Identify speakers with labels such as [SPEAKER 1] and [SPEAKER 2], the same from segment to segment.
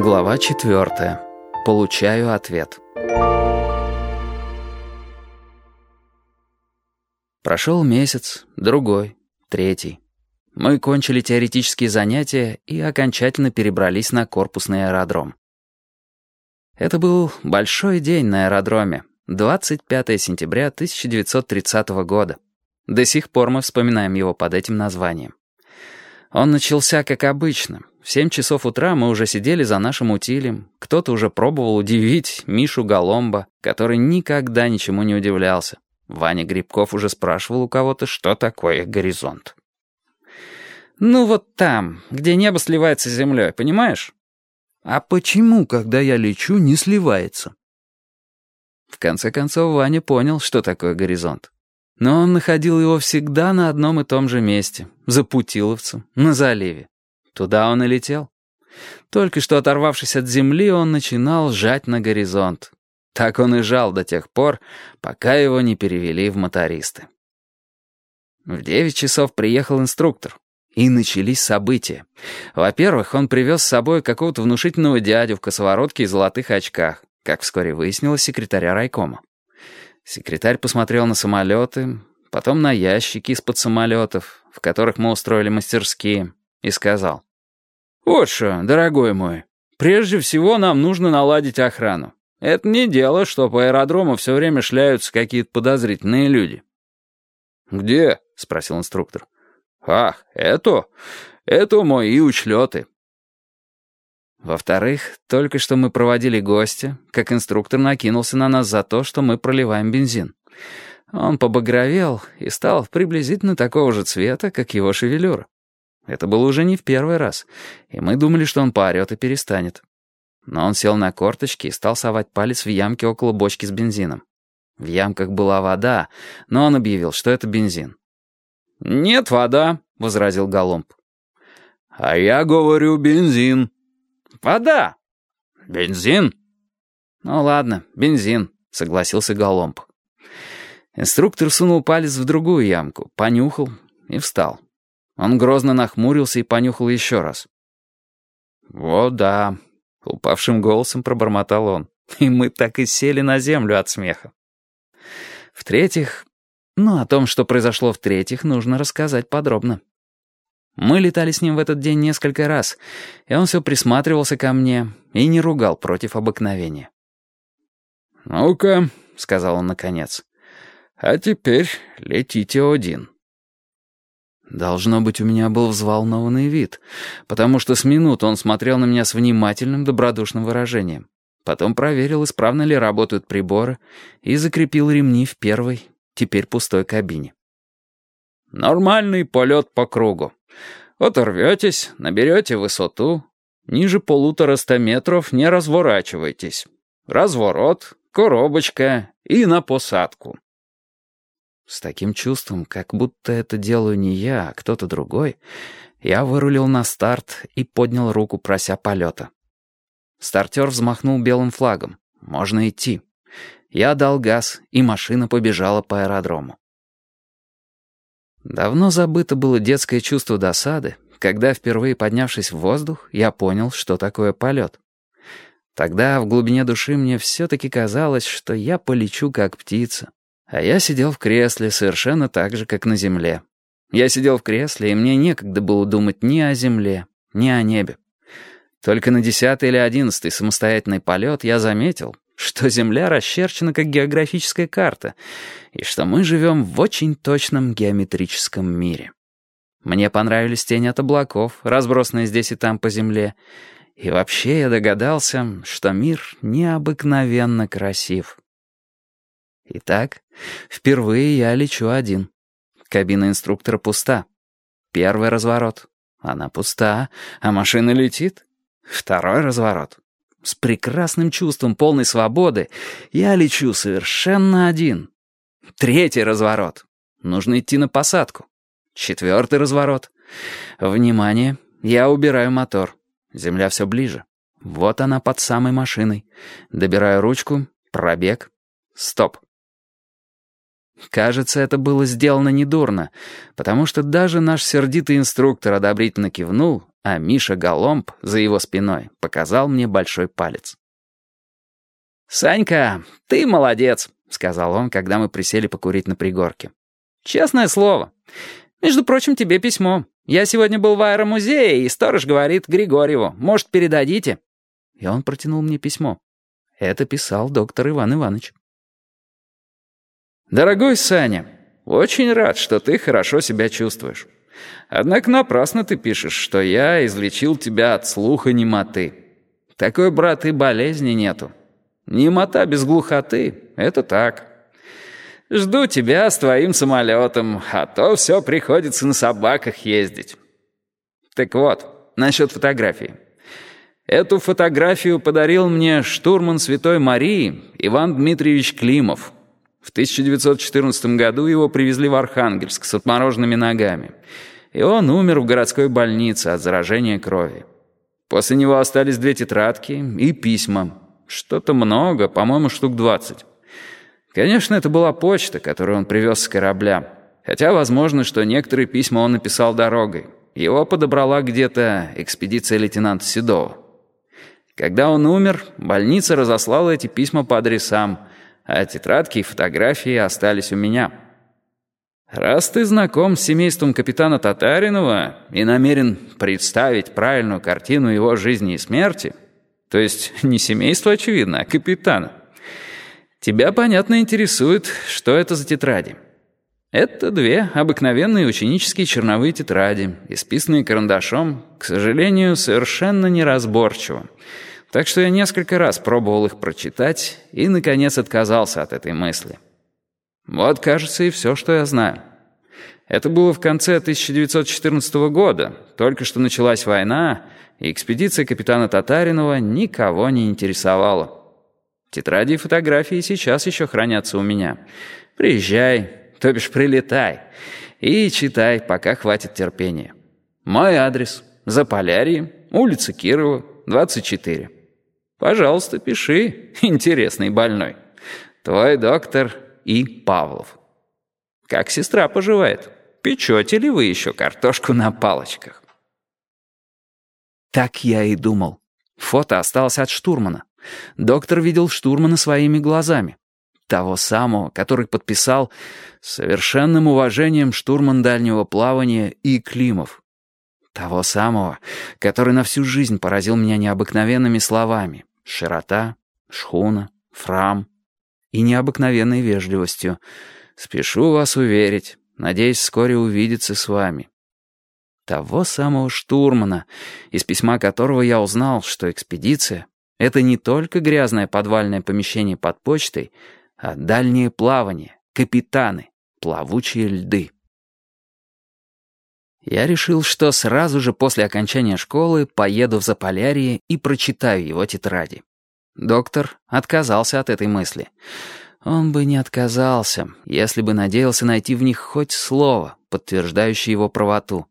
[SPEAKER 1] Глава четвертая. Получаю ответ. Прошел месяц, другой, третий. Мы кончили теоретические занятия и окончательно перебрались на корпусный аэродром. Это был большой день на аэродроме, 25 сентября 1930 года. До сих пор мы вспоминаем его под этим названием. Он начался как обычно. В семь часов утра мы уже сидели за нашим утилем. Кто-то уже пробовал удивить Мишу Голомба, который никогда ничему не удивлялся. Ваня Грибков уже спрашивал у кого-то, что такое горизонт. «Ну вот там, где небо сливается с землей, понимаешь?» «А почему, когда я лечу, не сливается?» В конце концов, Ваня понял, что такое горизонт. Но он находил его всегда на одном и том же месте, за Путиловцем, на заливе. Туда он и летел. Только что оторвавшись от земли, он начинал жать на горизонт. Так он и жал до тех пор, пока его не перевели в мотористы. В девять часов приехал инструктор. И начались события. Во-первых, он привез с собой какого-то внушительного дядю в косоворотке и золотых очках, как вскоре выяснилось секретаря райкома. Секретарь посмотрел на самолеты, потом на ящики из-под самолетов, в которых мы устроили мастерские, и сказал. «Вот что, дорогой мой, прежде всего нам нужно наладить охрану. Это не дело, что по аэродрому все время шляются какие-то подозрительные люди». «Где?» — спросил инструктор. «Ах, это? Это мои учлеты. Во-вторых, только что мы проводили гостя, как инструктор накинулся на нас за то, что мы проливаем бензин. Он побагровел и стал приблизительно такого же цвета, как его шевелюра. Это было уже не в первый раз, и мы думали, что он поорет и перестанет. Но он сел на корточки и стал совать палец в ямке около бочки с бензином. В ямках была вода, но он объявил, что это бензин. «Нет, вода», — возразил Голомб. «А я говорю бензин», «Вода!» «Бензин?» «Ну ладно, бензин», — согласился Голомб. Инструктор сунул палец в другую ямку, понюхал и встал. Он грозно нахмурился и понюхал еще раз. «О, да», — упавшим голосом пробормотал он. И мы так и сели на землю от смеха. В-третьих, ну, о том, что произошло в-третьих, нужно рассказать подробно. Мы летали с ним в этот день несколько раз, и он все присматривался ко мне и не ругал против обыкновения. «Ну-ка», — сказал он наконец, — «а теперь летите один». Должно быть, у меня был взволнованный вид, потому что с минут он смотрел на меня с внимательным, добродушным выражением. Потом проверил, исправно ли работают приборы, и закрепил ремни в первой, теперь пустой кабине. «Нормальный полет по кругу. Оторветесь, наберете высоту. Ниже полутора ста метров не разворачивайтесь. Разворот, коробочка и на посадку». С таким чувством, как будто это делаю не я, а кто-то другой, я вырулил на старт и поднял руку, прося полета. Стартер взмахнул белым флагом. «Можно идти». Я дал газ, и машина побежала по аэродрому. Давно забыто было детское чувство досады, когда, впервые поднявшись в воздух, я понял, что такое полет. Тогда в глубине души мне все-таки казалось, что я полечу как птица. А я сидел в кресле совершенно так же, как на земле. Я сидел в кресле, и мне некогда было думать ни о земле, ни о небе. Только на десятый или одиннадцатый самостоятельный полет я заметил, что Земля расчерчена как географическая карта, и что мы живем в очень точном геометрическом мире. Мне понравились тени от облаков, разбросанные здесь и там по Земле, и вообще я догадался, что мир необыкновенно красив. Итак, впервые я лечу один. Кабина инструктора пуста. Первый разворот. Она пуста, а машина летит. Второй разворот. С прекрасным чувством полной свободы я лечу совершенно один. Третий разворот. Нужно идти на посадку. Четвертый разворот. Внимание, я убираю мотор. Земля все ближе. Вот она под самой машиной. Добираю ручку, пробег, стоп. Кажется, это было сделано недурно, потому что даже наш сердитый инструктор одобрительно кивнул, а Миша Голомб за его спиной показал мне большой палец. «Санька, ты молодец», — сказал он, когда мы присели покурить на пригорке. «Честное слово. Между прочим, тебе письмо. Я сегодня был в аэромузее, и сторож говорит Григорьеву, может, передадите?» И он протянул мне письмо. Это писал доктор Иван Иванович. «Дорогой Саня, очень рад, что ты хорошо себя чувствуешь. Однако напрасно ты пишешь, что я излечил тебя от слуха немоты. Такой, брат, и болезни нету. Немота без глухоты — это так. Жду тебя с твоим самолетом, а то все приходится на собаках ездить. Так вот, насчет фотографии. Эту фотографию подарил мне штурман Святой Марии Иван Дмитриевич Климов — в 1914 году его привезли в Архангельск с отмороженными ногами, и он умер в городской больнице от заражения крови. После него остались две тетрадки и письма. Что-то много, по-моему, штук 20. Конечно, это была почта, которую он привез с корабля. Хотя возможно, что некоторые письма он написал дорогой. Его подобрала где-то экспедиция лейтенанта Седова. Когда он умер, больница разослала эти письма по адресам – а тетрадки и фотографии остались у меня. Раз ты знаком с семейством капитана Татаринова и намерен представить правильную картину его жизни и смерти, то есть не семейство, очевидно, а капитана, тебя, понятно, интересует, что это за тетради. Это две обыкновенные ученические черновые тетради, исписанные карандашом, к сожалению, совершенно неразборчиво, так что я несколько раз пробовал их прочитать и, наконец, отказался от этой мысли. Вот, кажется, и все, что я знаю. Это было в конце 1914 года, только что началась война, и экспедиция капитана Татаринова никого не интересовала. Тетради и фотографии сейчас еще хранятся у меня. Приезжай, то бишь прилетай, и читай, пока хватит терпения. Мой адрес — Заполярье, улица Кирова, 24. Пожалуйста, пиши, интересный больной. Твой доктор И. Павлов. Как сестра поживает? Печете ли вы еще картошку на палочках? Так я и думал. Фото осталось от штурмана. Доктор видел штурмана своими глазами. Того самого, который подписал совершенным уважением штурман дальнего плавания И. Климов. Того самого, который на всю жизнь поразил меня необыкновенными словами. Широта, шхуна, фрам и необыкновенной вежливостью. Спешу вас уверить, надеюсь вскоре увидеться с вами. Того самого штурмана, из письма которого я узнал, что экспедиция — это не только грязное подвальное помещение под почтой, а дальнее плавание, капитаны, плавучие льды. Я решил, что сразу же после окончания школы поеду в Заполярье и прочитаю его тетради. Доктор отказался от этой мысли. Он бы не отказался, если бы надеялся найти в них хоть слово, подтверждающее его правоту.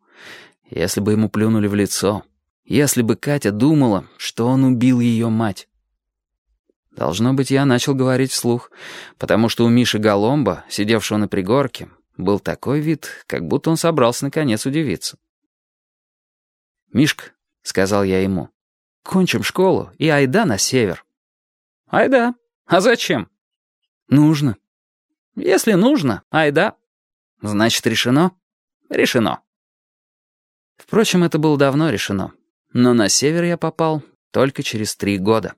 [SPEAKER 1] Если бы ему плюнули в лицо. Если бы Катя думала, что он убил ее мать. Должно быть, я начал говорить вслух, потому что у Миши Голомба, сидевшего на пригорке, был такой вид, как будто он собрался наконец удивиться. «Мишка», — сказал я ему, — «кончим школу и айда на север». «Айда? А зачем?» «Нужно». «Если нужно, айда». «Значит, решено?» «Решено». Впрочем, это было давно решено. Но на север я попал только через три года.